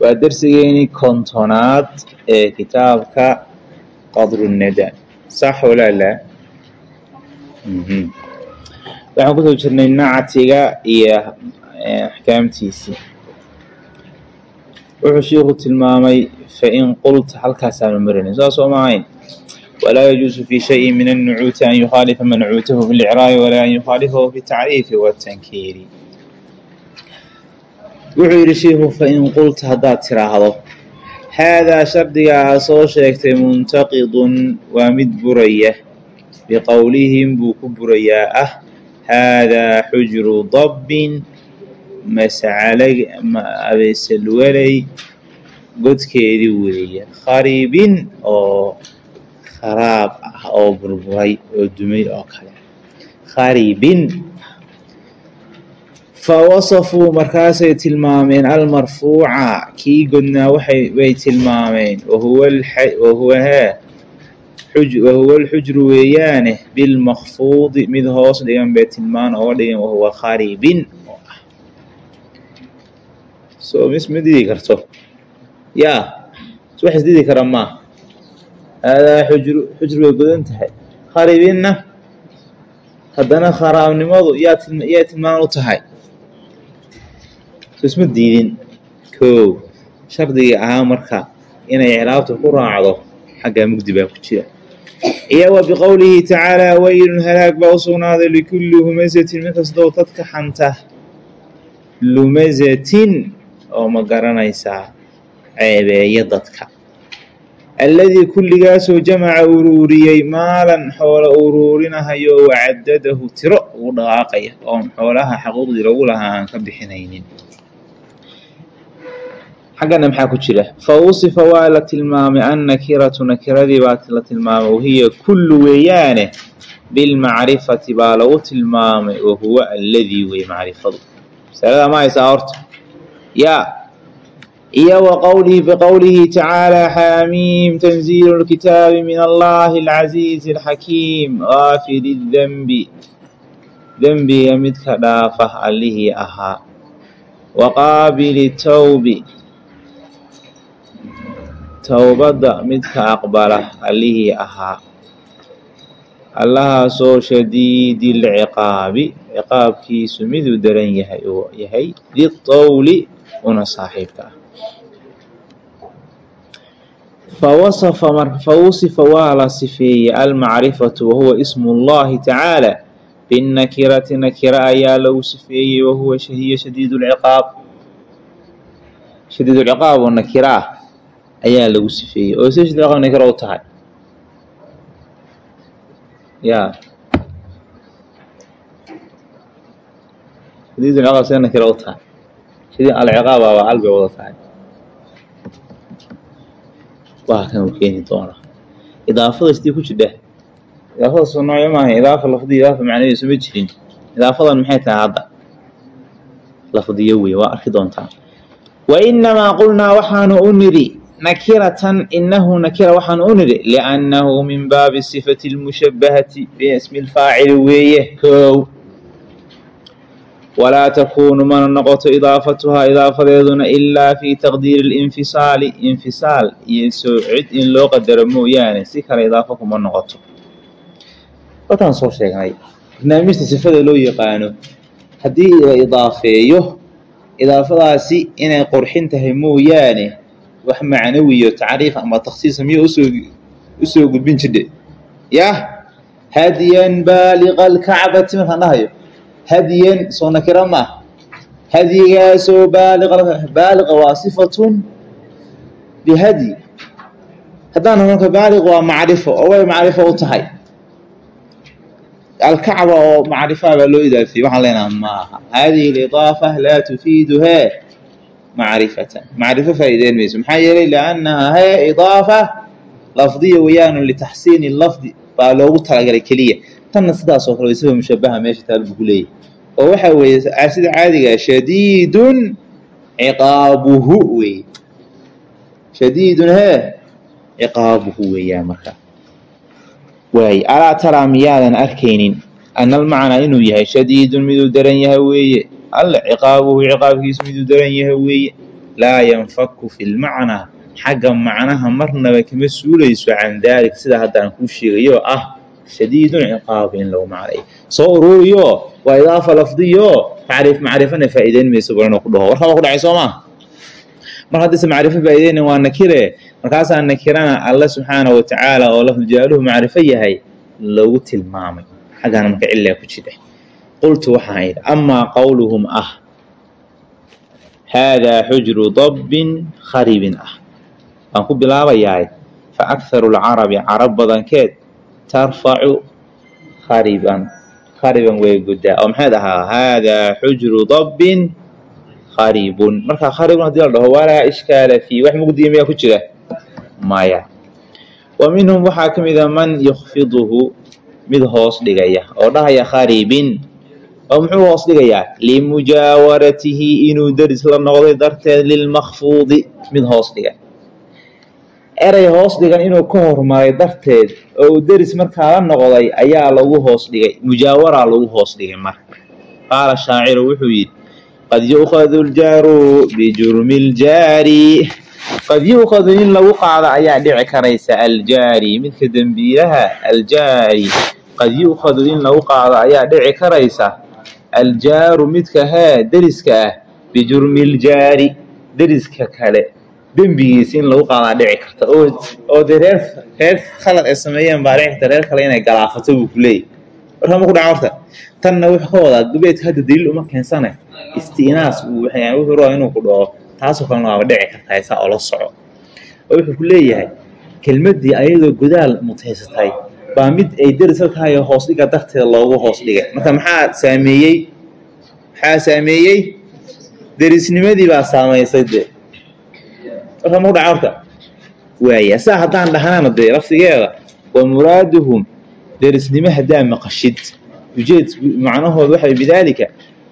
waa darsigeeni kontonaad ee kitaabka qadrunada sax walaalaa waxaan ku soo jirnay nactiga iyo axkaamtiisii wuxuu shiiku tilmaamay fain qulta halkaasaanu marinay saas oo maahayn walaa yajuusu fi shayin min annucuuti an yukhaalifa mancuutahu fi licraabi walaa an yukhaalifahu fi tacriifi watankiiri wuxuu yidhi shiiku fain qulta haddaad tiraahdo. Haadaa shardigaa soo sheegtay muntaqidun waa mid buraya. Biqowlihim buu ku burayaa. Ah haadaa xujru dabbin mascalabeesalwalay godkeedii weeye khariibin oo kharaab ah oo burburay oo dumay oo kale. Khariibin fawasafuu markaasay tilmaameen almarfuuca kii godnaa bay tilmaameen wahuwa alxujru weeyaane bilmakfuudi mid hoos dhigan bay tilmaan oga dhigan wahuwa khariibin oo ah so ma didi karto yaa wax isdidi kara maa haadaa xujru xujru way godan tahay khariibinna haddana kharaabnimadu yaa yaa tilmaan u tahay isma diidin. Kow shardigii ahaa marka inay icraabta ku raacdo xaggaa mugdi baa ku jira. Iyo wa biqowlihi tacaalaa waylun halaag baa u sugnaaday likulli humazatin mid kastoo dadka xanta. Lumazatin oo ma garanaysaa ceebeeya dadka. Alladii kulligaasoo jamaca uruuriyey maalan xoolo uruurinahayo wacadadahu tiro ugu dhaqaaqaya oon xoolaha xaquuqdii lagu lahaa aan ka bixinaynin xaggana maxaa ku jira fa wusifa waa la tilmaamay annakiratu nakiradii baa la tilmaamay wahiya kullu weeyaane bilmacrifati baa lagu tilmaamay wahuwa alladii wey macrifadu masalada ma haysaa horta yaa iyo wa qowlihi biqowlihi tacaalaa xaamiim tanziilu lkitaabi min allahi alcasiizi alxakiim gaafiri dembi dembiga midka dhaafa allihii ahaa wa qaabili tawbi towbadda midka aqbala allihii ahaa allahaasoo shadiidi lciqaabi. Ciqaabkiisu miduu daran yahay uu yahay ditowli una saaxiibka ah. Fawasafa fawusifa waa la sifeeyey almacrifatu wahuwa ismu llahi tacaala. Binnakirati nakira ayaa lagu sifeeyey wahuwa hiya shadiid lciqaab shadiid lciqaab oo nakira ah ayaa lagu sifeeyey. Oo ciqaab nakira u tahay. Ya shadiid lciqaab see nakira u tahay. Shadiid alciqaab aba al bay wada tahay. Waa kan uu keeni doonaa idaafada sidii ku jidha idaafada soo noocyo maaha idaafa lafdiya idaafa macnawiya soma jirin. Idaafadan maxay tahay hadda? Lafdiyo wey waa arki doontaa. Wa inamaa qulnaa waxaanu u nidhi nakiratan inahu nakira waxaanu u nidhi liannahu min baabi sifati lmushabahati bismi lfaacili weeye kow walaa takuunu mana noqoto idaafatuhaa idaafadeeduna ilaa fi taqdiiri linfisaali infisaal iyo soo cid in loo qadaro mooyaane si kale idaafo kuma noqoto wataan soo sheegnay barnaamijta sifada loo yaqaano haddii la idaafeeyo idaafadaasi inay qorxin tahay mooyaane wax macnawiyo tacriif ama takhsiisa miya u soo u soo gudbin jidhe yah hadiyan baaliqa alkacbati markaan dhahayo? Hadiyan soo nakira maaha hadyigaasoo baaliqa baaliqa waa sifatun bihadyi. Haddaana marka baaliq waa macrifo oo u tahay. Alkacba oo macrifaa baa loo idaafiyey waxaan leenaha maaha. Hadihi lidaafa laa tufiidu hee macrifatan macrifo faa'iideyn mayso maxaa yeelay liannaha hee idaafa lafdiya weyaanu litaxsiini lafdi baa loogu talagalay keliya tanna sidaasoo kale sifa mushabaha meesha taal buu ku leeyahy oo waxa weeye sida caadiga shadiidun ciqaabuhu weeye shadiidun hee ciqaabuhu weeyaan marka waay alaa taraa miyaadan arkaynin ana almacnaa inuu yahay shadiidun miduu daran yahay weeye alle ciqaabuhu ciqaabkiisu miduu daran yahay weeye laa yanfaku fi lmacnaa xagga macnaha marnaba kama suulayso can daalik sida haddaan kuu sheegayo ah shadiidun ciqaabu in lagu macnay. Soo ururiyo waa idaafa lafdiyo. Tacriif macrifana faa'iideyn mayso balano ku dhaho. Warkaba ku dhacay soo mar haddayse macrifo faa'iideyna waa nakire. Markaasaa nakirana alla subxaana wa tacaala oo lafdujaaluhu macrifo yahay lagu tilmaamay. Xaggaana marka cilaa ku jira qultu waxaan idhi amaa qowluhum ah haadaa xujru dabbin kharibin ah waan ku bilaabayaay fa akharu lcarabi carab badankeed tarfacu khariban khariban way guddaa oo maxayd ahaa haadaa xujru dabbin kharibun markaa kharibun haddii la dhaho walaa ishkaala fii wax mugdiya miyaa ku jira maya wa minhum waxaa ka mida man yukfiduhu mid hoos dhigaya oo dhahaya kharibin oo muxuu hoos dhigayaa? Limujaawaratihi inuu deris la noqday darteed lilmakfuudi mid hoos dhigan erey hoos dhigan inuu ka hormaray darteed oo uu deris markaa la noqday ayaa lagu hoos dhigay. Mujaawaraa lagu hoos dhigay marka. Qaala shaaciru wuxuu yidhi qad yu'khadu ljaaru bijurmi ljaari qad yu'khadu in lagu qaado ayaa dhici karaysa aljaari. Midka dembiilaha aljaari. Qad yu'khadu in lagu qaado ayaa dhici karaysa aljaaru midka hee deriska ah bijurmi ljaari deriska kale dembigiisa in lagu qaadaa dhici karta oo dee reer reer khalad ay sameeyeen baa dhici karta reer kale inay galaafato buu ku leeyahy warka ma ku dhaca horta tanna wuxuu ka hadda daliil uma keensane isti'naas wuxuu rabaa inuu ku dhaho taasoo kalena waaba dhici kartaa isaa oo la soco oo wuxuu ku leeyahay kelmaddii ayadoo godaal mutaysatay baa mid ay deris halkahay hoos dhiga darteeda loogu hoos dhigay marka maxaa saameeyey? Maxaa saameeyey? Derisnimadii baa saamaysay dee. Warka ma ku dhaca horta. Waaya saa haddaan dhahnana dee laftigeeda wa muraaduhum derisnimo haddaa maqashid. Ujeed macnahooda waxa bidaalika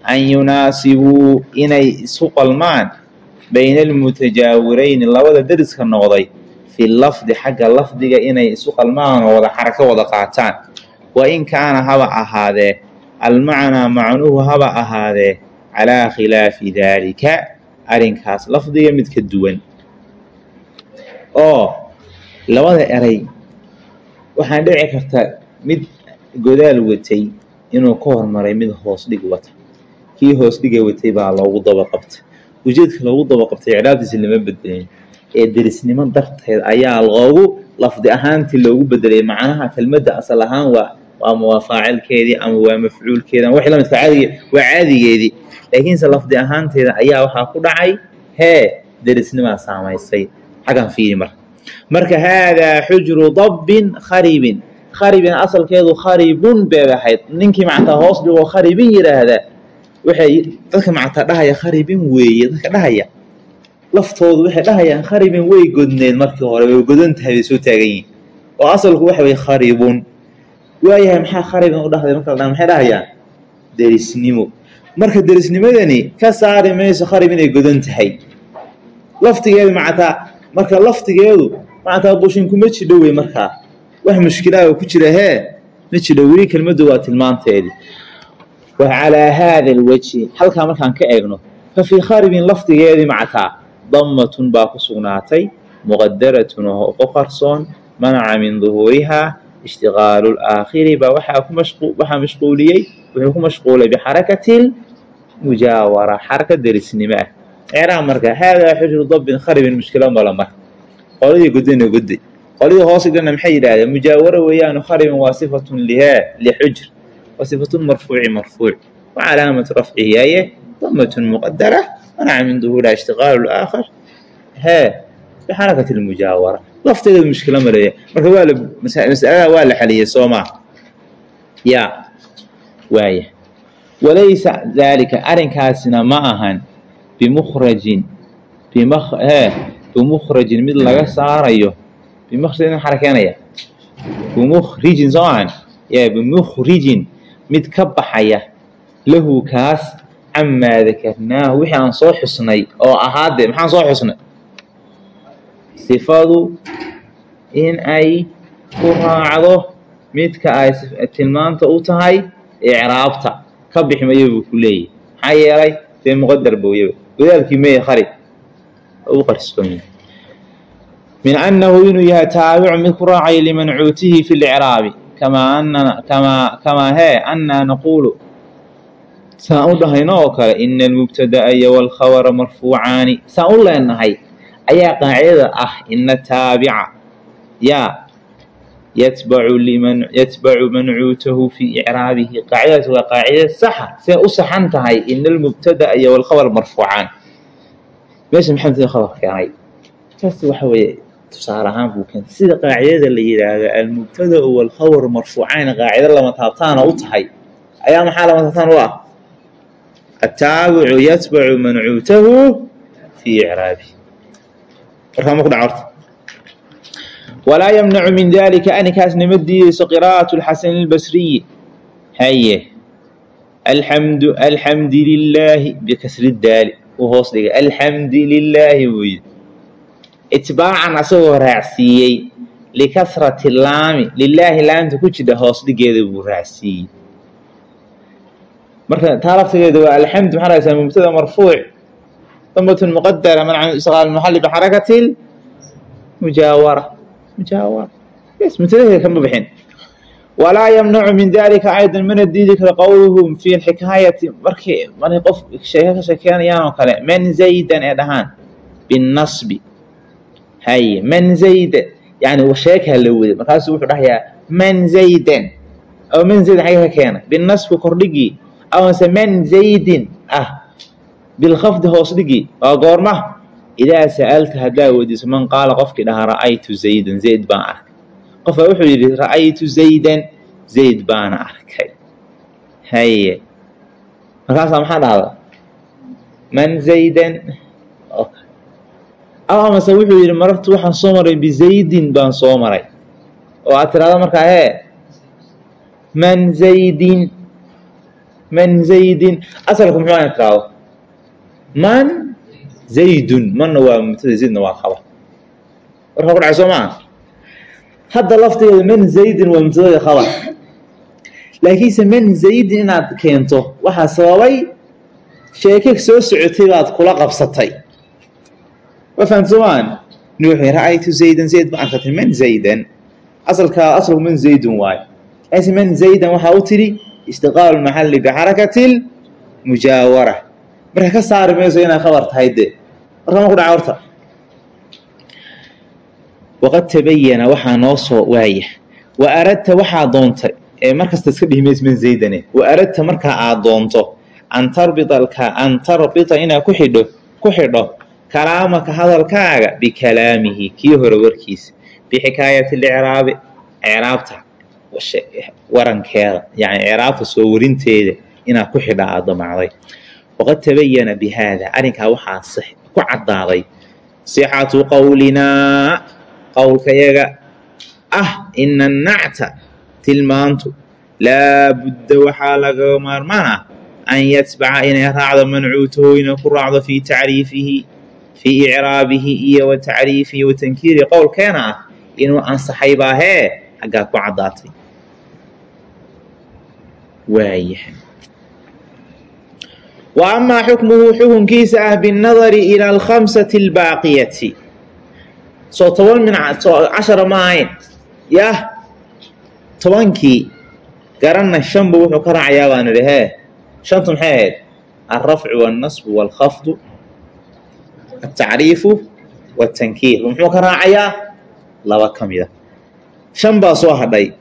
an yunaasibuu inay isu qalmaan bayna almutajaawirayni labada deriska noqday fi lafdi xagga lafdiga inay isu qalmaan oo wada xarako wada qaataan wa in kaana haba ahaadee almacnaa macnuhu haba ahaadee calaa khilaafi daalika arrinkaas lafdiga mid ka duwan oo labada eray waxaan dhici karta mid godaal watay inuu ka hormaray mid hoos dhig wata kii hoos dhiga watay baa loogu daba qabtay ujeedka loogu daba qabtay icraabtiisa lama bedelin ee derisnimo darteed ayaa loogu lafdi ahaantii loogu bedelay macnaha kelmadda asal ahaan waa ama waa faacilkeedii ama waa mafcuulkeedi ama wixii lamidka caadigi waa caadigeedii. Laakiinse lafdi ahaanteeda ayaa waxaa ku dhacay hee derisnimaa saamaysay. Xaggan fiiri marka marka haadaa xujru dabbin kharibin. Kharibin asalkeedu kharibun beed ahayd. Ninkii mactaa hoos dhigoo kharibin yidhaahdaa waxay dadka mactaa dhahaya kharibin weeye dadka dhahaya laftoodu waxay dhahayaan kharibin way godneed markii hore way godan tahay bay soo taagan yihiin oo asalku waxa way kharibun. Waayahay maxaa kharibin u dhahday marka maxay dhahayaan? Derisnimo. Marka derisnimadani ka saari mayso kharib inay godan tahay laftigeedu mactaa marka laftigeedu mactaa bushin jidho wey markaa wax mushkilaaga ku jira hee? Ma jidho weli kelmaddu waa tilmaanteedii wa calaa haada alwajhi halkaa markaan ka eegno fa fii kharibin lafdigeedii mactaa dammatun baa ku sugnaatay muqadaratun oo ku qarsoon manaca min duhuurihaa ishtiqaalu laakhiri baa waxaa mashquuliyey wuxuu ku mashquulay bixarakati mujaawara xaraka derisnimo ah ceeraha marka haadaa xujru dabbin kharibin mushkila mala marka qoladii godana goday qoladii hoos dhigana maxay yidhahdeen mujaawaro weeyaanu kharibin waa sifatun lihaa lixujr waa sifatun marfuuci marfuuc wa calaamatu rafcihi aye damatun muqadara manaca min duhuuriha ishtiqaalu laakhar hee bixarakati lmujaawara lafteeda mushkilo maleeya marka waa la masalada waa la xaliyey soo maa ya waaya walaysa daalika arrinkaasina ma ahan bimukhrajin bimhe bimukhrajin mid laga saarayo bimukhrajin xarakeenaya bimukhrijin soo ahan ya bimukhrijin mid ka baxaya lahu kaas camaa dakarnaahu wixii aan soo xusnay oo ahaadee maxaan soo xusnay? Sifadu in ay ku raacdo midka ay tilmaanta u tahay icraabta. Ka bixi mayo buu ku leeyahy maxaa yeelay dee muqadar booyaba godaalkii meeye kharib u qarsoon min annahu inuu yahay taabicu mid ku raacay limancuutihi fi licraabi kamaa anana kamaa kamaa hee annaa naquulu saan u dhahayno oo kale ina almubtada'a iyo walkhabara marfuucaani. Saan u leenahay ayaa qaacidada ah ina taabica yaa yatbacu liman yatbacu mancuutahu fii icraabihi qaacidadaas waa qaacida saxa siday u saxan tahay ina almubtada'a iyo marfuucaan meesha maxamed khabar keenay. Taas waxa weeye tusaale ahaan buu keentay sida qaacidada la yidhaahdo almubtada'u walkhabar marfuucayn qaacido lama taabtaana u tahay. Ayaa maxaa lama taabtaan u ah ataabicu yatbacu mancuutahu fii icraabihi warkaa ma ku dhaca horta walaa yamnacu min dalika aninkaasna ma diideyso qiraa'atu lxasani اlbasriyi haye alxamdu alxamdi lilaahi bikasri daali u hoos dhigay alxamdi lilaahi buu yidhi itbaacan asagoo raacsiiyey likasrati laami lilaahi laamta ku jidha hoos dhigeeda buu raacsiiyey marka taa laftigeeda waa alxamdu maxaa rahaysaa mubtada marfuuc. Damatun muqadara manca isqaal maxali bixarakati mujaawara. Mujaawara. Bes mubtadaheeda kama bixin. Walaa yamnacu min dalika aydan mana diidi karo qowluhum fi lxikaayati. Markii markay qof sheeko ka sheekeynayaan oo kale man zaydan ee dhahaan binasbi. Haye man zaydan yani sheekaa la wada. Markaasuu wuxuu dhahayaa man zaydan. Oo man zaydan xagee ka keena binasbi kordhigii amase man zaydin. Ah bilkhafdi hoos dhigii waa goorma? Idaa sa'alta haddaa weydiiso man qaala qofkii dhahaa ra'aytu zaydan zayd baan arkay. Qofaa wuxuu yidhi ra'aytu zaydan zayd baana arkay. Haye. Markaasaa maxaa dhahda? Man zaydan. Aw amase wuxuu yidhi marartu waxaan soo maray bizaydin baan soo maray. Oo aad tirahda markaa hee? Man zaydin man zaydin asalku muxuu ina tirahdo man zaydun manna waa mubtada zaydna waa khabar warkaa ku dhacay soo maa hadda laftigeeda man zaydin waa mubtadada khabar laakiinse man zaydin inaad keento waxaa sababay sheeke soo socotay baad kula qabsatay wa fahamta soomaan nuuxi ra'aytu zaydan zayd ba arkatay man zaydan asalkaa asalku man zaydun waayo laakiinse man zaydan waxaa u tidhi istiqaalu maxalli bixarakati lmujaawara marka ka saari mayso inay khabar tahay de marka ma ku dhaca horta. Waqad tabayana waxaa noo soo waaya wa aradta waxaa doontay ee markasta iska dhihi mays man zaydane. Wa aradta markaa aad doonto an tarbita an tarbita inaad ku xidho ku xidho kalaamaka hadalkaaga bikalaamihi kii hore warkiisa bixikaayati licraabi icraabta warankeeda yani icraabta soo warinteeda inaad ku xidha aad damacday waqad tabayana bi haada arrinkaa waxaa ku caddaaday. Sixatu qowlinaa qowlkayaga ah ina annacta tilmaantu laa budda waxaa laga maarmaan ah an yatbaca inay raacdo mancuutahu inay ku raacdo fii tacriifihi fii icraabihi iyo wa tacriifihi qowlkeena ah inuu ansaxay baa hee xaggaa ku caddaatay. Waayahay wa amaa xukmuhu xukunkiisa ah binnadari ila alkhamsati albaaqiyati. Soo toban min cashara ma ahayn. Yah tobankii garanna shanba wuxuu ka raacayaa baan idhi hee shantu maxay ahayd? Alrafcu waalnasbu waalkhafdu altacriifu waatankiir muxuu ka raacayaa laba ka mida shan baa soo hadhay.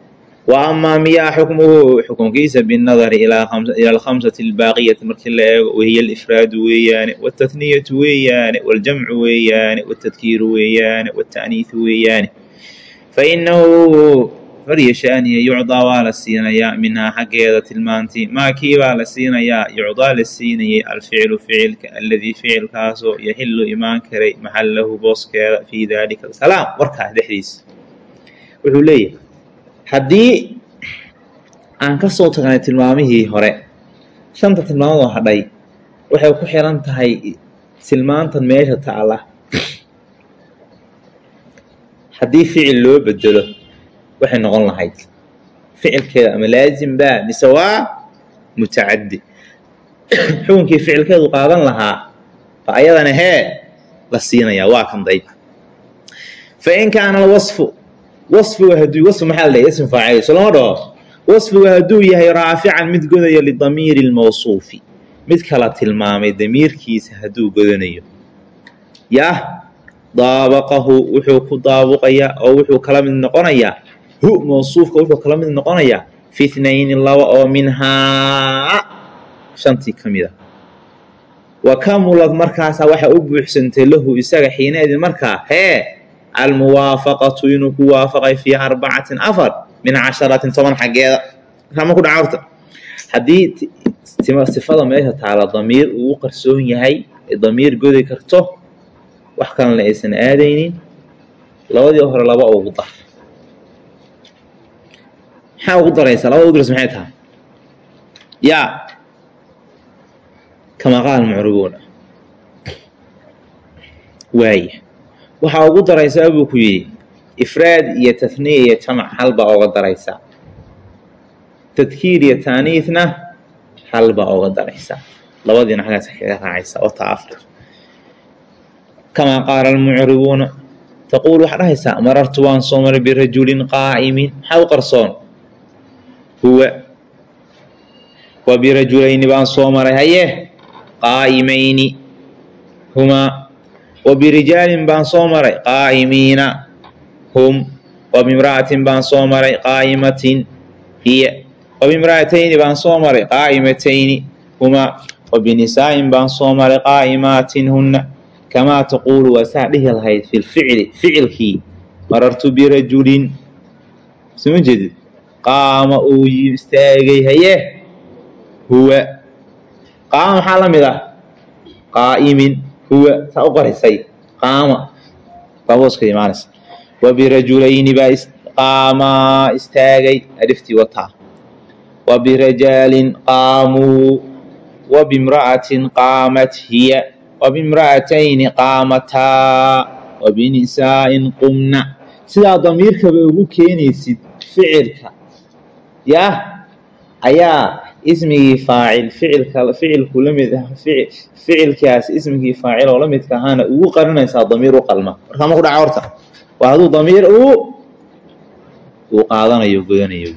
Wa amaa miyaa xukmuhu xukunkiisa binnadari ila alkhamsati albaaqiyati markii la eego wahiya alifraadu weeyaane waltathniyatu weeyaane waljamcu weeyaane waltadkiiru weeyaane walta'niisu weeyaane fainahu faryashaaniya yucdaa waa la siinayaa minhaa xaggeeda tilmaantii. Maa kii baa la siinayaa? Yucdaa la siinayay alficlu ficilka aladii ficilkaasoo yaxilu imaan karay maxallahu booskeeda fii daalika alkalaam. Warkaas dhexdiisa wuxuu leeyahay haddii aan ka soo tagnay tilmaamihii hore shanta tilmaamadoo hadhay waxay ku xiran tahay tilmaantan meesha taala haddii ficil loo bedelo waxay noqon lahayd ficilkeeda ama laazim baa mise waa mutacaddi. Xukunkii ficilkeedu qaadan lahaa fa ayadana hee la siinayaa waa kan dayb fain kaana alwasfu wasfigu haduu wasfu maxaa la dhahay ism faacil so lama dhaho. Wasfigu hadduu yahay raafican mid godaya lidamiiri lmawsuufi mid kala tilmaamay damiirkiisa hadduu godanayo. Yah daabaqahu wuxuu ku daabuqayaa oo wuxuu kala mid noqonayaa hu mawsuufka wuxuu kala mid noqonayaa fi laba oo minhaa shantii ka mid a. Wa kamulad markaasaa waxaa u buuxsantay lahu isaga xiineedii markaa hee almuwaafaqatu inuu ku waafaqay fii arbacatin afar min casharatin toban xaggeeda. Markaama ku dhaca horta. Haddii sifada meesha taala damiir uu qarsoon yahay damiir godi karto wax kalena aysan aadaynin labadii hore laba ugu dar. Maxaa ugu daraysaa labada ugu daraysa maxay tahay? Yaa kama qaal mucribuuna. Waaya waxaa ugu daraysaa buu ku yidhi ifraad iyo tafniya iyo jamac halbaa oga daraysaa tadkiir iyo taaniifna halbaa oga daraysaa labadiina xaggaas kaga raacaysaa oo taa afka kamaa qaala almucribuuna taquul waxaa dhahaysaa marartu waan soo maray birajulin qaa'imin. Maxaa u qarsoon? Huwa wa birajulayni baan soo maray haye qaa'imayni. Humaa birijaalin baan soo maray qaa'imiina hum bimra'atin baan soo maray hiya wa bimra'atayni baan soo maray qaa'imatayni wa binisaa'in baan soo maray qaa'imaatin hunna. Kamaa taquulu waa saa dhihi lahayd fi lficli ficilkii marartu birajulin. Soma jeedid? Qaama uu istaagay haye huwa. Qaama maxaa la mid ah? Qaa'imin huwa saa u qoraysay qaama babooska imaanaysa. Wa birajulayni baa qaamaa istaagay aliftii wataa wa birajaalin qaamuu wa bimra'atin qaamat hiya wa bimra'atayni qaamataa wa binisaa'in qumna. Sidaa damiirkaba ugu keenaysid ficilka. Yah ayaa ismigii faacil ficilku la mid ah ficilkaas ismigii faacil oo la ahaana ugu qarinaysaa damiir u qalma. Markaa ma ku dhaca horta? Waa hadduu damiir uu uu qaadanayo godanayo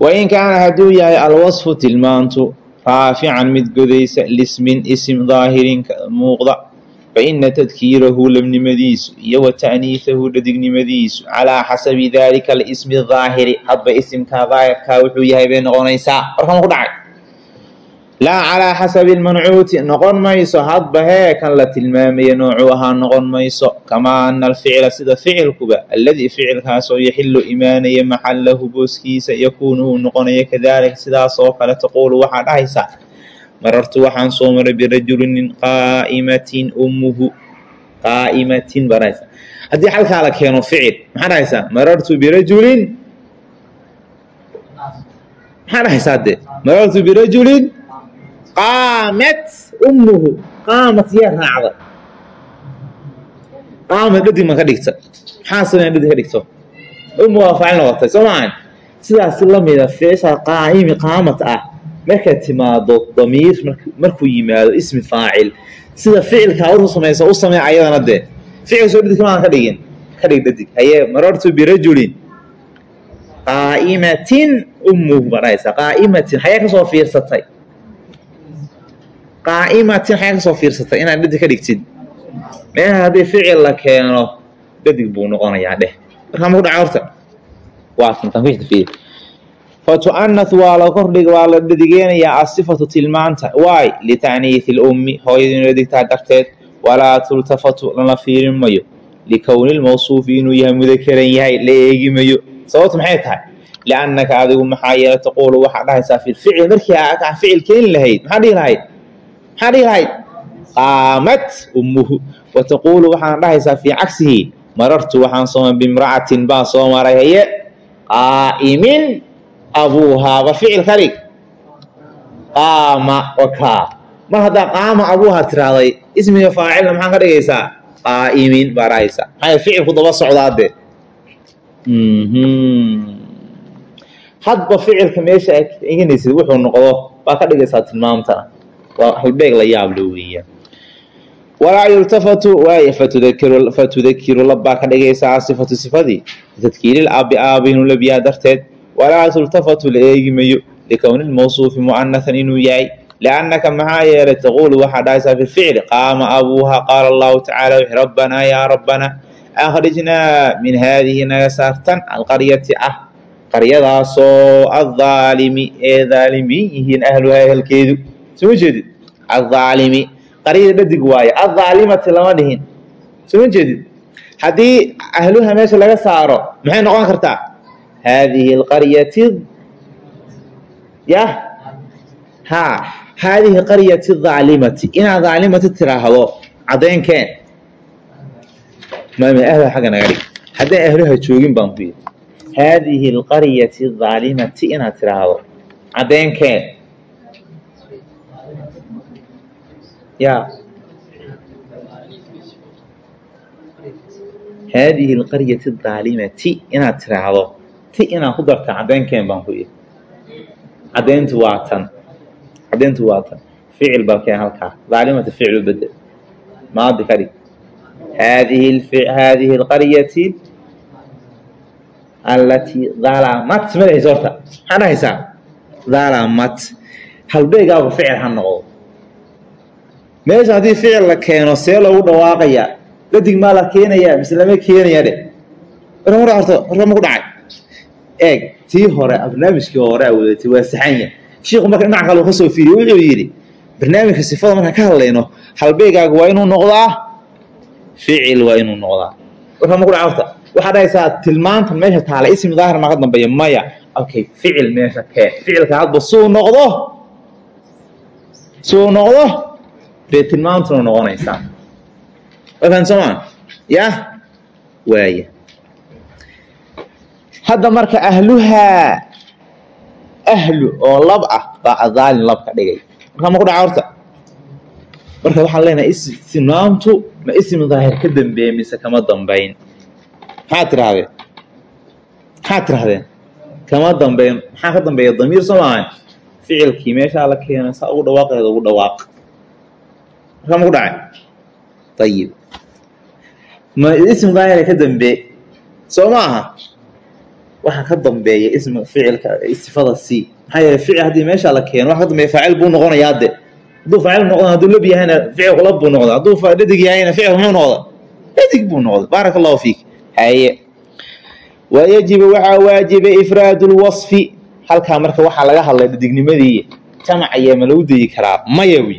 wain kaana hadduu yahay alwasfu tilmaantu raafican mid godaysa lismin isim daahirin muuqda faina tadkiirahu labnimadiisu iyo wa ta'niisahu dhadignimadiisu calaa xasabi daalika alismi daahiri hadba isimkaa daahirkaa wuxuu yahay bay noqonaysaa warkama ku dhacay laa calaa xasabi lmancuuti noqon mayso hadba hee kan la tilmaamaya noocuu ahaa noqon mayso kamaa ana alficla sida ficilkuba alladii ficilkaasoo yaxilu imaanaya maxallahu booskiisa yakuunu uu noqonaya kadaalika sidaas oo kale taquulu waxaa dhahaysaa marartu waxaan soo maray birajulinin qaa'imatin ummuhu. Qaa'imatin baa dhahaysaa haddii halkaa la keeno ficil maxaa dhahaysaa marartu birajulin. Maxaa dhahaysaa de marartu birajulin. Qaamat ummuhu. Qaamat yaa raacda. Qaamad dhadig ma ka dhigta. Maxaa sameyn dhadig ka dhigto? Ummu waa faacil noqotay soo maahan sidaas lamida feesha qaa'imi qaamat ah markaad timaado damiir markuu yimaado ismi faacil. Sida ficilkaa u samaysa u samey ayadana dee. Ficil soo dhadig maan ka dhigin. Ka dhig dhadig. Haye marartu birajulin. Qaa'imatin ummuhu baa dhahaysaa qaa'imatin hayee ka soo fiirsatay. Qaa'imatin xayaa ka soo fiirsatay. Inaad dhadig ka dhigtid meelaha haddii ficil la keeno dhadig buu noqonayaa dheh. Markaa ma ku dhaca horta? Waa tanfiishta fiir fatu'anath waa la kordhig waa la dhadigeenayaa asifatu tilmaanta waay lita'niithi lummi hooyadu inu dhadigtaa darteed walaa tultafatu lana fiirin mayo likowni lmawsuufi inuu yahay mudakaran yahay la eegi mayo sababtu maxay tahay liannaka adigu maxaa yeele taquulu waxaa dhahaysaa fi lficil markii aa ficil keeni lahayd maxaa dhihi lahayd maxaa dhihi lahayd qaamat ummuhu wa taquulu waxaan dhahaysaa fii cagsihi marartu waxaan soo maray bimra'atin baan soo maray haye qaa'imin abuuhaaba ficil ka dhig qaama wakaa mar haddaa qaama abuuha tirahday ismiga faacilna maxaan ka dhigaysaa qaa'imin baa dhahaysaa maxaa ficilku daba socdaade hadba ficilka meesha aad eganaysid wuxuu noqdo baa ka dhigaysaa tilmaamtana waa halbeeg la yaab lo weeyaan walaa yultafatu waay fatudakiru labbaa ka dhigaysaa sifatu sifadii bitadkiiril aabi darteed walaa tultafatu la eegi mayo likowni lmawsuufi mu'anathan inuu yahay liannaka maxaa yeelay taquulu waxaa dhahaysaa fi ficli qaama abuuha qaala allahu tacala wixi rabbanaa yaa rabbana akhrijnaa min haadihi naga saartan alqaryati ah qaryadaasoo aaalimi ee dhaalimiin yihiin ahluhaa ehelkeedu soma jeedid aaalimi qaryada dhadig waaye aaalimati lama dhihin soma jeedid haddii ahluha meesha laga saaro maxay noqon kartaa haadihi alqaryati yah ha haadihi qaryati dhaalimati inaad dhaalimati tiraahdo caddaynkeen mama ahla xagga naga dhig haddaan ahluha joogin baan ku yidhi haadihi alqaryati dhaalimati inaad tiraahdo caddaynkeen ya haadihi alqaryati dhaalimati inaad tiraahdo ti inaad ku darta caddaynkeen baan ku yidhi. Caddayntu waa tan. Caddayntu waa tan. Ficil baa keen halkaa. Dhaalimata ficlu bedel. Maadi ka dhig haadihi haadihi allatii dhalamat ma horta? Maxaa dhahaysaa dhalamat halbeegaaba ficil ha noqdo. Meesha haddii ficil la keeno see loogu dhawaaqayaa dadig maa la keenayaa mise lama keenaya dhe warka horta warka ma dhacay eeg tii hore barnaamijkii hore a wadatay waa saxanya shiiku marka dhinac kale u ka soo fiiriye wuxuu yidhi barnaamijka sifada markaan ka hadlayno halbeegaaga waa inuu noqdaa? Ficil waa inuu noqdaa. Warka ma ku dhaca horta waxaa dhahaysaa tilmaantan meesha taala ismi daahir maa ka dambeeya maya. Okay ficil meesha kee ficilka hadba suu noqdo? Suu noqdo? Dee tilmaantuna noqonaysaa. Wakan soomaa yah waaya hadda marka ahluhaa ahlu oo lab ah baa adaalin lab ka dhigay. Markaa ma ku dhaca horta? Marka waxaan leenahay tilmaamtu ma ismi daahir ka dambeeye mise kama dambayn maxaad tirahdeen? Maxaad tirahdeen? Kama dambeyn. Maxaa ka dambeeya? Damiir soo ficilkii meeshaa la keenay saa ugu dhawaaqeeda ugu dhawaaq. Markaa ma ku dhacay ayib ma ismi daahira ka dambee soo ma aha waxaa ka dambeeya ismi ficilka sifada c. Maxaa yeele ficil haddii meeshaa la keeno waxa ka dambeeya faacil buu noqonayaa de hadduu faacil noqdo hadduu lab yahayna ficilku lab buu noqda hadduu dhadig yahayna ficilku muxuu noqda dhadig buu noqda baaraka allahu fiik haye wayajibu waxaa waajiba ifraadu lwasfi halkaa marka waxaa laga hadlay dhadignimadii jamacaya ma lagu dayi karaa? Maya wy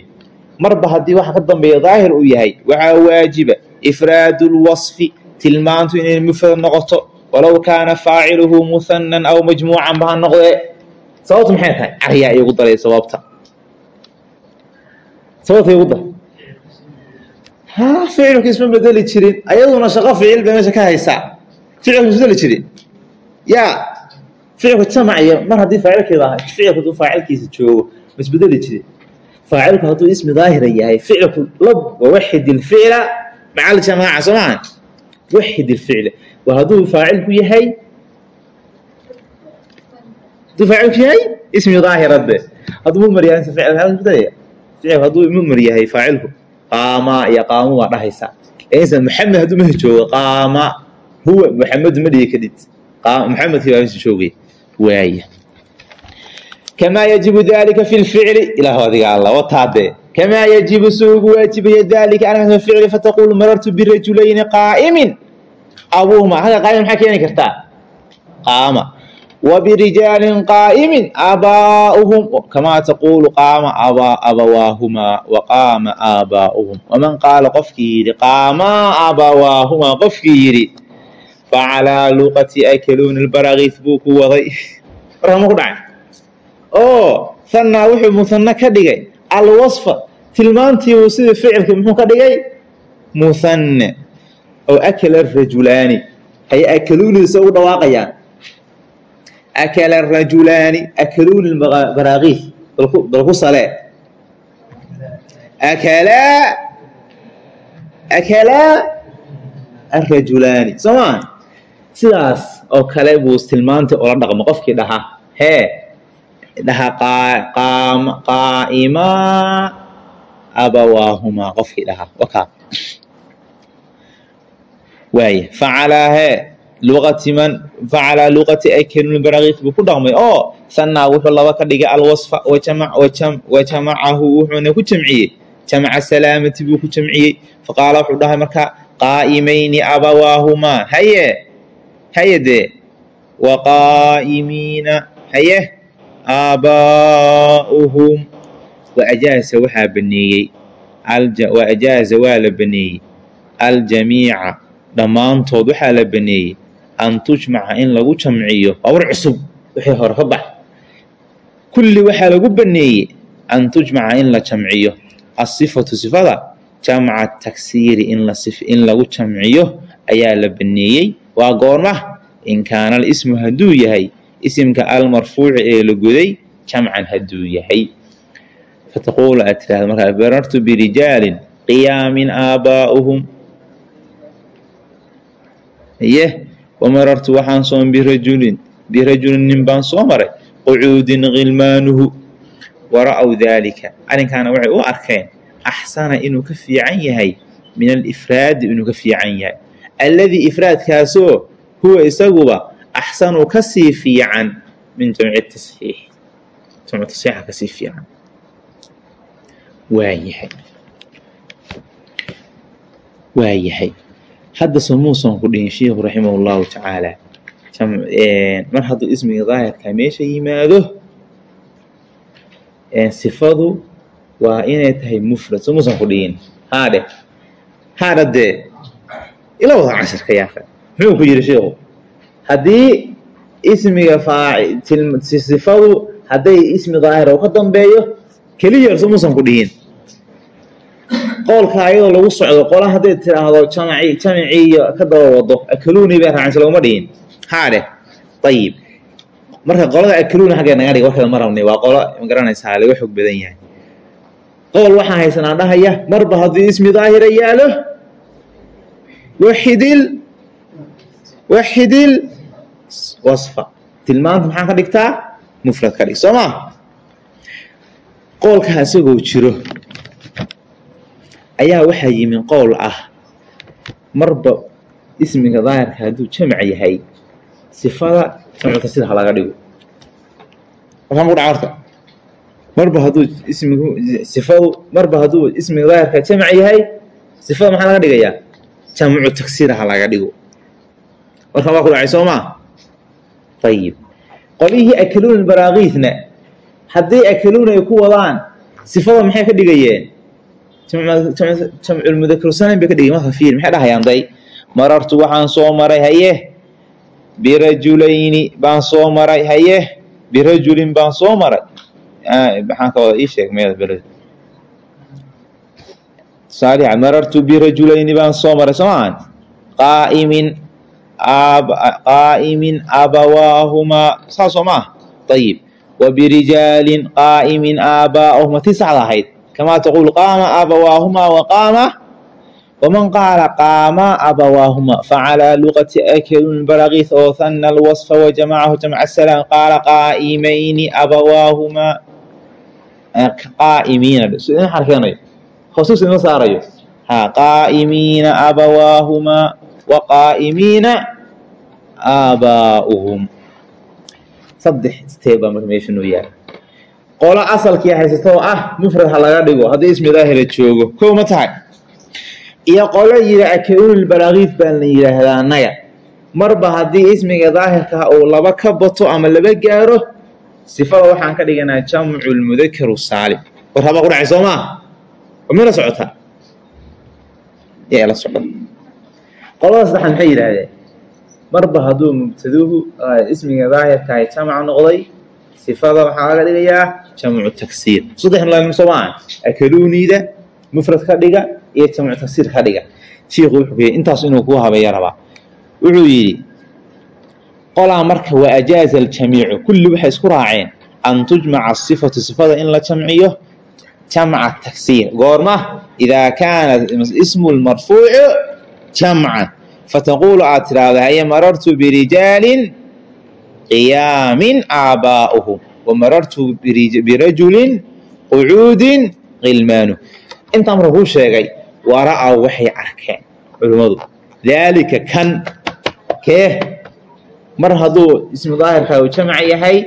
marba haddii waxa ka dambeeya daahir uu yahay waxaa waajiba ifraadu lwasfi tilmaantu inay mufrad noqoto walow kaana faaciluhu muhanan aw majmuucan ba ha noqdee sababta maxay tahay caryaa igu daray sababta sababta igu dar ficilku isma bedeli jirin ayaduna shaqo ficil bay meesha ka haysaa ficilku isbedeli jirin yaa ficilku jamacya mar haddii faacilkeeda ahay ficilku hadduu faacilkiisa joogo ma isbedeli jirin faacilku hadduu ismi daahira yahay ficilku lab wawaxid ilficla maca aljamaaca soo maaha waxid ilficla waa hadduu faacilku yahay? Hadduu faacilku yahay? Ismi daahira de hadduu mumar yahay ficil ficilku hadduu mumar yahay faacilku. Qaama iyo qaamu baa dhahaysaa insan maxamed hadduu meesha joogo qaama huwa maxamedu ma dhigi kadhid maxamedkii baa meesha joogay waaya kamaa yajibu dalika fi lficli ilah adiga alla wataadee kamaa yajibu suu ugu waajibaya dalika arrinkaas fi ficli fataqulu marartu birajulayni qaa'imin abuhuma halka qaa'im maxaa keeni kartaa qaama وبرجال قائم آباؤهم كما تقول قام أبا أبواهما وقام آباؤهم ومن قال قفكيري قام أبواهما قفكيري فعلى لغة أكلون البراغيث بوك وضي رحمه الله أو ثنى وحي مثنى كدغي الوصف تلمانتي وسيد فعل كم كدغي مثنى oo akala rajulaani hay akaluuni se u dhawaaqayaan. Akala rajulaani akaluuni baraakiif balku salee akalaa akalaa arajulaani soo sidaas oo kale buu tilmaantay ola dhaqmo qofkii dhahaa hee dhaha qaa'ima abawaahumaa. Qofkii dhahaa wakaa waaya facalaahee luqati man facalaa luqati akelulbarakiif buu ku dhaqmay. Oo sanaa wuxuu laba ka dhigay alwasfa wa jamacahu wuxuuna ku jamciyey. Jamca salaamati buu ku jamciyey. Faqaala wuxuu dhahay markaa qaa'imayni abawaahumaa haye haye dee wa qaa'imiina haye. Aabaa'uhum wa ajaasa waxaa baneeyey. Wa ajaaza waa la baneeyey. Aljamiica dhammaantood waxaa la baneeyey an tujmaca in lagu jamciyo war cusub wixii hore ka bax kulli waxaa lagu baneeyey an tujmaca in la jamciyo. Asifatu sifada jamca taksiiri in lagu jamciyo ayaa la baneeyey. Waa goorma in kaana alismu hadduu yahay isimka almarfuuci ee la goday jamcan hadduu yahay. Fataquulu aad tirahda markaa barartu birijaalin qiyaamin aabaa'uhum ye wamarartu waxaan soon birajulin. Birajulin nin baan soo maray. Qucuudin khilmaanuhu wara'w daalika arrinkaana waxay u arkeen axsana inuu ka fiican yahay. Min alifraadi inuu ka fiican yahay. Alladii ifraadkaasoo huwa isaguba axsanu ka sii fiican. Min jamci tasxiix. Jamcu tasxiixa ka sii fiican. Waayahay waayahay hadda samuusan ku dhihin sheikhu raximah llahu tacaala mar hadduu ismiga daahirka meesha yimaado sifadu waa inay tahay mufrad. Samuusan ku dhihin. Haadhe haadha dee ila wada cashirka yaaka muxuu ku yidhi sheikhu? Haddii ismiga sifadu hadday ismi daahira ka dambeeyo keliya samuusan ku dhihin qoolka ayadoo lagu socdo qola hadday tiraahdo jamaci jamaciiyo ka daba wado akaluni baa raacaysa laguma dhihin. Haadhe ayib marka qolada akaluni xaggee naga dhiga warkeeda ma rabnay waa qolo ma garanaysaa laga xog badan yahay. Qool waxaan haysanaa dhahaya marba haddii ismi daahira yaalo waxidil waxidil wasfa. Tilmaanta maxaan ka dhigtaa? Mufrad ka dhig soo maa qoolka isagoo jiro ayaa waxaa yimin qowl ah. Marba ismiga daahirka hadduu jamc yahay sifada jamcu tasida ha laga dhigo. Marba hadduu ismigu sifadu marba hadduu ismiga daahirka jamc yahay sifada maxaa laga dhigayaa? Jamcu tagsira ha laga dhigo. Markaan waa ku dhacay soo maa ayib qolihii akaluun baraakiisna haddii akaluun ay ku wadaan sifada maxay ka dhigayeen jamculmudakarsalim bay ka dhigay marka fiir maxay dhahayaan day marartu waxaan soo maray haye. Birajulayni baan soo maray haye. Birajulin baan soo maray. Maxaan bir saalixa marartu birajulayni baan soo maray soo qaa'imin qaa'imin abawaahumaa. Saas soo maah ayib wa qaa'imin aabaa'ahuma tii saxda ahayd كما تقول قام أبواهما وقام ومن قال قام أبواهما فعلى لغة أكل البراغيث أو ثنى الوصف وجمعه جمع السلام قال قائمين أبواهما قائمين سؤال حركين خصوص المسار ها قائمين أبواهما وقائمين آباؤهم صدح ستيبا مرميشن وياه qolo asalkii haysato oo ah mufrad ha laga dhigo haddii ismi daahira joogo. Kow ma tahay. Iyo qolo akaunul baraakiif baan la yidhaahdaa annaga. Marba haddii ismiga daahirka uu laba ka bato ama laba gaaro sifada waxaan ka dhiganaa jamcu lmudakaru saalim war habaa soo maa mala socotaa yaa la socda. Qolada saddexaad maxay yidhaahdeen marba hadduu mubtaduhu ismiga daahirka ay jamac noqday sifada waxaa laga dhigayaa jamcu taksiir saddex laalim soo maa akaluuniida mufrad ka dhiga iyo jamcu taksiir ka dhiga shiikhu wuxuu yidhi intaas inuu kuu habeeya rabaa wuxuu yidhi qolaa marka wa ajaaza aljamiicu kulli waxay isku raaceen an tujmaca asifatu sifada in la jamciyo jamca taksiir goorma idaa kaana ismu lmarfuucu jamcan fataquulu aad tiraahdo haye marartu birijaalin qiyaamin aabaa'uhum wamarartu birajulin qucuudin qilmaanuh intaa marka kuu sheegay wara-aw waxay arkeen culimmadu daalika kan kee mar hadduu ismu daahirkaa uu jamac yahay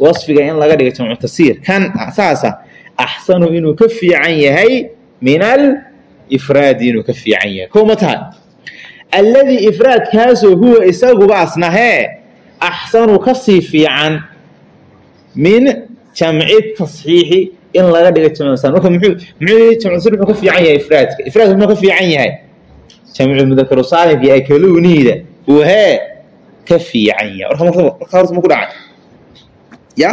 wasfiga in laga dhiga jamcu tasiir kan saasa axsanu inuu ka fiican yahay min alifraadi inuu ka fiican yahay ko ma tahay alladii ifraadkaasoo huwa isaguba asnahee axsanu ka sii fiican min jamci tasxiixi in laga dhiga jamcsan marka muxuu muxuu jamcu muxuu ka fiican yahay ifraadka? Ifraadka muxuu ka fiican yahay? Jamcu mudakaru saalimka ee kaluniida uu hee ka fiican yahay. Marka marka horta ma ku dhacay ya?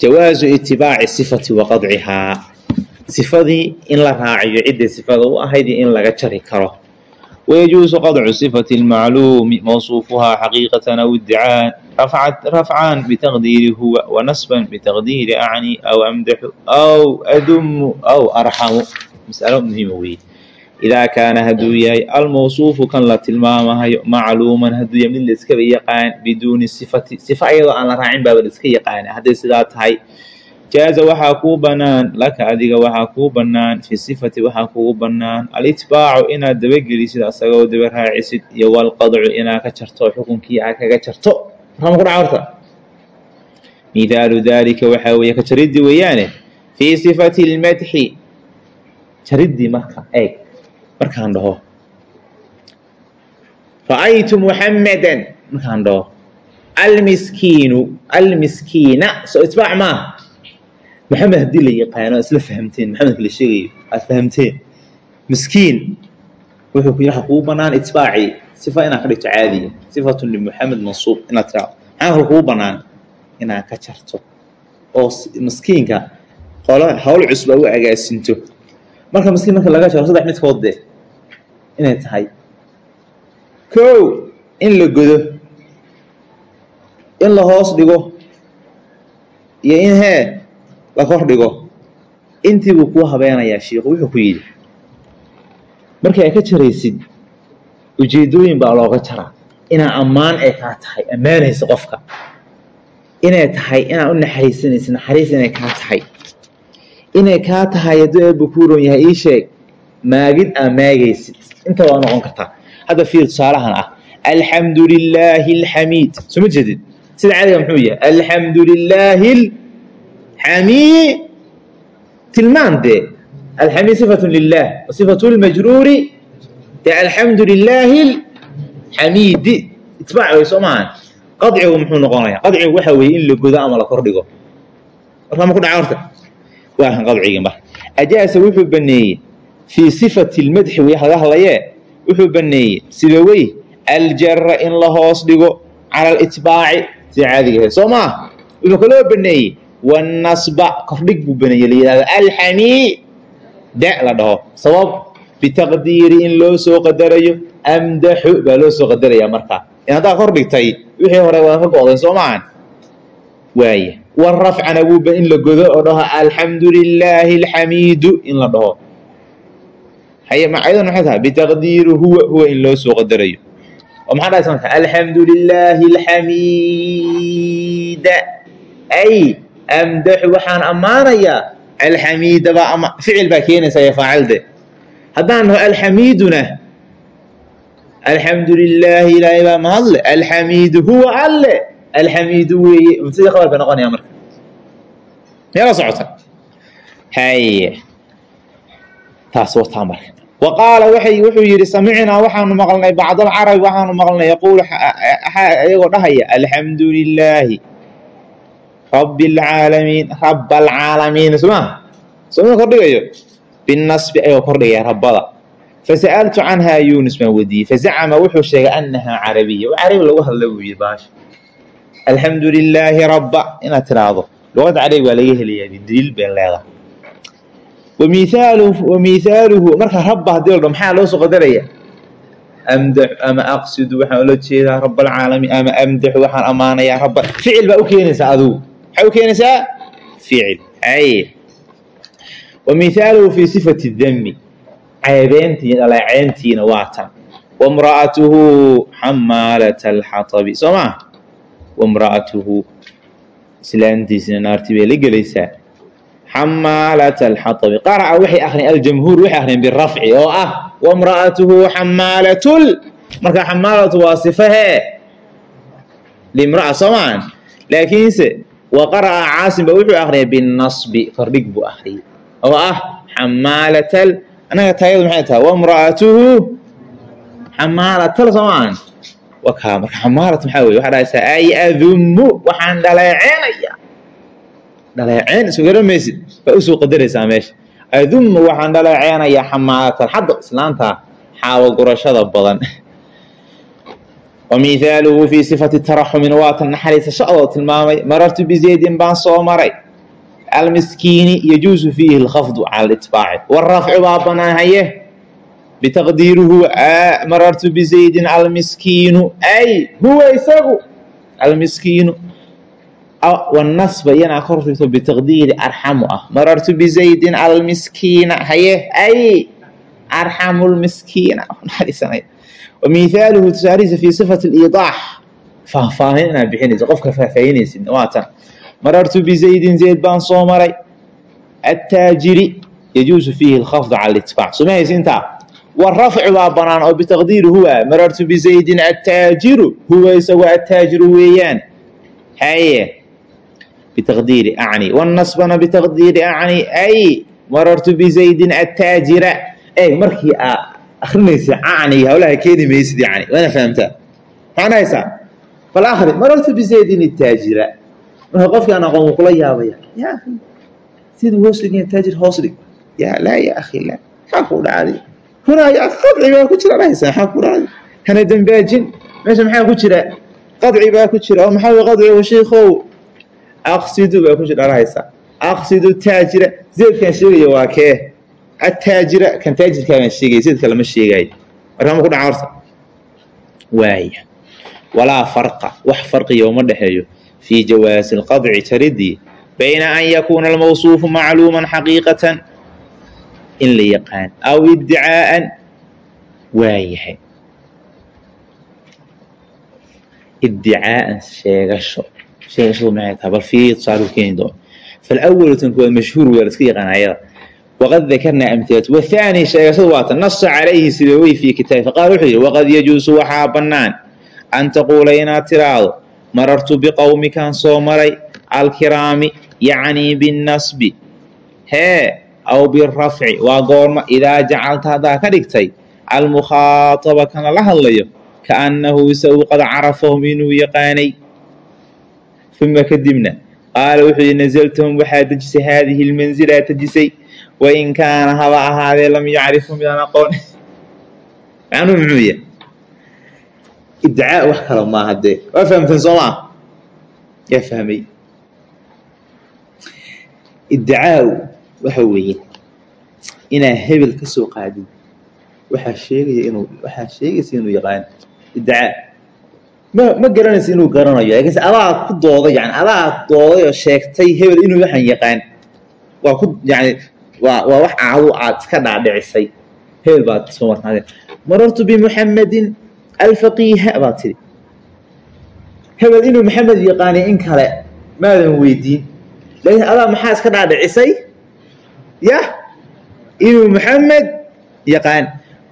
Jawaazu itibaaci sifati wa qadcihaa. Sifadii in la raaciyo ciddii sifada u ahayd in laga jari karo ويجوز قطع صفة المعلوم موصوفها حقيقة أو ادعاء رفعت رفعا بتقدير هو ونصبا بتقدير أعني أو أمدح أو أدم أو أرحم مسألة مهمة إذا كان هدوياي الموصوف كان لا تلمامها معلوما هدويا من الاسكا يقان بدون الصفة صفة أيضا أنا راعين باب الاسكا يقان هذه الصفات هاي jaaza waxaa kuu bannaan laka adiga waxaa kuu bannaan fi sifati waxaa kugu bannaan alitbaacu inaad dabagelisid asagoo daba raacisid iyo walqadcu inaad ka jarto xukunkii aad kaga jarto. Marama ku dhaca waxaa weeye ka weeyaane fii sifati lmadxi jariddii marka eeg markaan dhaho. Ra'aytu muxammadan markaan dhaho. Almiskiinu almiskiina soo itbaac maaha maxamed haddii la yaqaano isla fahamteen maxamedka la sheegayo aad fahamteen. Miskiin wuxuu ku kuu banaan itbaacii sifa inaad ka dhigto caadiya sifatun limuxamed mansuub inaad tiraado maxaa kale banaan? Inaad ka jarto. Oo miskiinka qolo hawl cusub u agaasinto marka miskiin marka laga jaro saddex midkood de inay tahay. Kow in la godo in la hoos dhigo iyo in hee la kor dhigo. Intii buu kuu habeenayaa shiikhu wuxuu ku yidhi markii ay ka jaraysid ujeeddooyin baa looga jaraa. Inaa ammaan ay kaa tahay ammaanaysa qofka. Inay tahay inaa u naxariisanaysa naxariis inay kaa tahay. Inay kaa tahay hadduu eebba kuu ron yahay ii sheeg maagid aa maagaysid. Inta waa noqon kartaa hadda fiir tusaalahan ah alxamdu lilaahi alxamiid. Soo ma jeedid sida caadiga muxuu yahay alxamdu lilaahi xamii tilmaan dee alxamii sifatu lilah wasifatu lmajruuri dee alxamdu lilaahi xamiidi itbaac way soo maahan qadcigu muxuu noqonaya qadcigu waxa weeye in la godo ama la kordhigo markaa ma ku dhaca horta waa kan qadcigii mar ajaasa wuxuu baneeyey fii sifati lmadxi way laga hadlayee wuxuu baneeyey sida wey aljara in la hoos dhigo cala alitbaaci sida caadiga ahayd soo maa wuxuu kaloo baneeyey wanasba kordhig buu baneeyey la yidhahdo alxamii da la dhaho sabab bitaqdiiri in loo soo qadarayo amdaxu baa loo soo qadaraya markaa in haddaa kor dhigtay wixii hore waa ka go'day soo maahan waaya warafcana wuuba in la godo oo dhaho alxamdu lilaahi alxamiidu in la dhaho haye macayadan maxay tahay bitaqdiiri huwa huwa in loo soo qadarayo oo maxaa dhahaysa marka alxamdu lilaahi alxamiida ay amdaxu waxaan ammaanayaa alxamiida baa ama ficil baa keenaysa ee faacilde haddaan naho alxamiiduna alxamdu lilaahi ilaahay baa mahadle alxamiidu huwa alle alxamiidu weeye mubtadii khabar bay noqonaya marka meela socota haye taas wataa marka wa qaala wuxuu yidhi samicnaa waxaanu maqlnay bacd waxaanu maqlnay yaquulu iyagoo dhahaya alxamdu lilaahi rabi alcaalamiin raba alcaalamiin soma sooma kordhigayo? Binasbi ayagoo kordhigaya rabbada. Fasa'altu canhaa yunis baan wediiyey fazacama wuxuu sheegay annahaa carabiya. Carabi lagu hadla buu yidhi baasha. Rabba inaad tiraahdo. Luqadda carabi waa laga helayaa daliil bay leedahay. Wamiaaluhu wamithaaluhu marka rabba haddii la maxaa loo soo qadaraya amdax ama aqsidu waxaan ula jeedaa rab alcaalamiin ama amdaxu waxaan ammaanayaa rabba. Ficil baa u keenaysaa adigu maxay u keenaysaa ficil ay. Wamithaaluhu fi sifati dami ceebeyntii dhaleeceyntiina waa tan. Wamra'atuhu xamaalata alxatabi soo maa wamra'atuhu islaantiisina naartii bay la gelaysaa. Xamaalat alxatabi qaraca waxay akhriyeen aljamhuur waxay akhriyeen birafci oo ah wamra'atuhu xamaalatul marka xamaalatu waa sifahee limra'a soomaan laakiinse wa qara'a caasim ba wuxuu akhriyay binasbi kordhig buu akhriyay oo ah xamaalatal anaga taayadu maxay tahay? Wamra'atuhu xamaalatal soomaan wakaa marka xamaalat maxaa weye waxaa dhahaysaa ay adummu waxaan dhaleeceynaya dhaleeceen isu garamaysid baa u soo qadaraysaa meesha. Adummu waxaan dhaleeceynayaa xamaalatal xadda islaanta xaawo gurashada badan wa mihaaluhu fii sifati taraxumin waatan naxariisasho adoo tilmaamay marartu bizaydin baan soo maray almiskiini yajuusu fiihi alkhafdu cala litbaaci warafcu baa banaahaye bitaqdiiruhu marartu bizaydin almiskiinu ay huwa isagu almiskiinu wanasba iyanaa kor dhigto bitaqdiiri arxamu ah marartu bizaydin almiskiina haye ay arxamu lmiskiina naxariisanay wa mihaaluhu tusaalihiisa fii sifati liidaax faahfaahin inaad bixinaysa qofka faahfaahinaysid waatan marartu bizaydin zayd baan soo maray attaajiri yajuusu fiihi alkhafdu cala litbaac soo ma haysintaa warafcu baa banaan oo bitaqdiiri huwa marartu bizaydin attaajiru huwa isagu attaajiru weeyaan haye bitaqdiiri acni wanasbana bitaqdiiri acni ay marartu bizaydin attaajira ey markii aa akrinaysa acni hawlaha keeni maysid yani waana fahamtaa? Maxaan haysaa bal akri marartu bizaydin attaajira marka qofkii aan aqoon wuu kula yaabaya ya akhi siduu hoos dhigaya taajir hoos dhig. Ya laa ya akhi la. Maxaa kuu dhacday. Hunaa ya qadci baa ku jira dhahaysa maxaa ku dhacday. Hana dembaajin meesha maxaa ku jira? Qadci baa ku jira. Oo maxaa wey qadcigu shiikow aqsidu baa ku jira dhahaysa aqsidu taajira. Zeedkan sheegaya waa kee ataajira kan taajirkaagaan sheegaya sidka lama sheegaayo markaa ma ku dhaca horta waaya walaa farqa wax farqiga uma dhexeeyo fii jawaasi lqadci jaridii bayna an yakuuna almawsuufu macluuman xaqiiqatan in la yaqaan aw iddicaa'an waayahay iddicaaan sheegasho sheegashadu maxay tahay bal fiiri tusaaluu keeni doono falwalu tan kuwaad mashhuur waa la iska yaqaan ayada waqad dakarnaa amilatu wathaani sheegashadu waata nasa calayhi sidowey fii kitaabi faqaal wuxuu yidhi waqad yajuusu waxaa bannaan an taquula inaad tiraahdo marartu biqowmikan soo maray alkiraami yacnii binnasbi hee aw birafci waa goorma idaa jacalta haddaa ka dhigtay almukhaaaba kana la hadlayo kaannahu isagu qad carafahum inuu yaqaanay uma kadibna qaala wuxuu yidhi nazaltahum waxaad dejisay haadihi lmanzilaa dejisay wain kaana haba ahaadee lam yacrifu midaan aqoon macnuhu muxuu yahay idcaa wax kale maaha dee waa fahamteen soo maa yaa fahmay iddicaau waxa weeye inaa hebel ka soo qaadin waxaa sheegaya inuu waxaa sheegaysa inuu yaqaan iddicaa ma ma garanaysa inuu garanayo laakiinse adaa ku dooday yani adaa dooday oo sheegtay hebel inuu waxaan yaqaan waa ku yani waa waa wax aadu aad iska dhaadhicisay. Hebel baad soo markaadeen marartu bimuxamedin alfaqiiha baad tidhi. Hebel inuu maxamed yaqaanay in kale maadan weydiin. Laakiin adaa maxaa iska dhaadhicisay? Yah inuu maxamed yaqaan.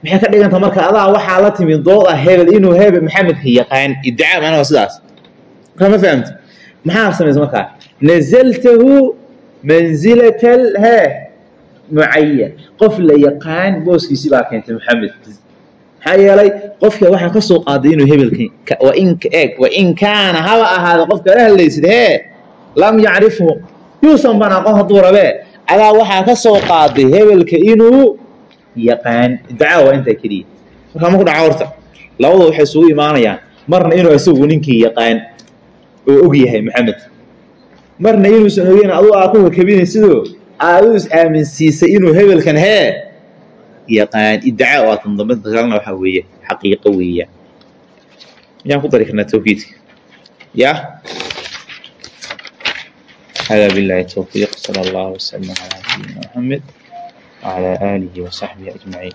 Maxay ka dhiganta marka adaa waxaa la timid dood ah hebel inuu hebel maxamedka yaqaan. Iddicaa macnaha sidaas. Markaa ma maxaa samaysa markaa nazaltahu manzilata he mucayan qof la yaqaan booskiisii baa keentay maxamed. Maxaa yeelay qofka waxaa ka soo qaaday inuu hebelka eeg wain kaana haba ahaada qofka la hadlaysid hee? Lam yacrifhu yuusan ban aqoon hadduu rabee. Adaa waxaa ka soo qaaday hebelka inuu yaqaan iddicaa waa intaa keliya. Markaa ma ku dhaca horta. Labada waxay isugu imaanayaan. Marna inuu isagu ninkii yaqaan oo og yahay maxamed. Marna inuusan ogeyn aduu aa ku kakabinaysidoo aad aadadus aaminsiisay inuu hebelkan hee? Yaqaan iddica oo aatan dambe kalena waxaa weeye xaqiiqo weeya miyaan ku dari karnaa tawfiidka yah hada billahi tawfiiq sala allahu wasalam calaa nabiyina maxamed wacalaa aalihi wasaxbihi ajmaciin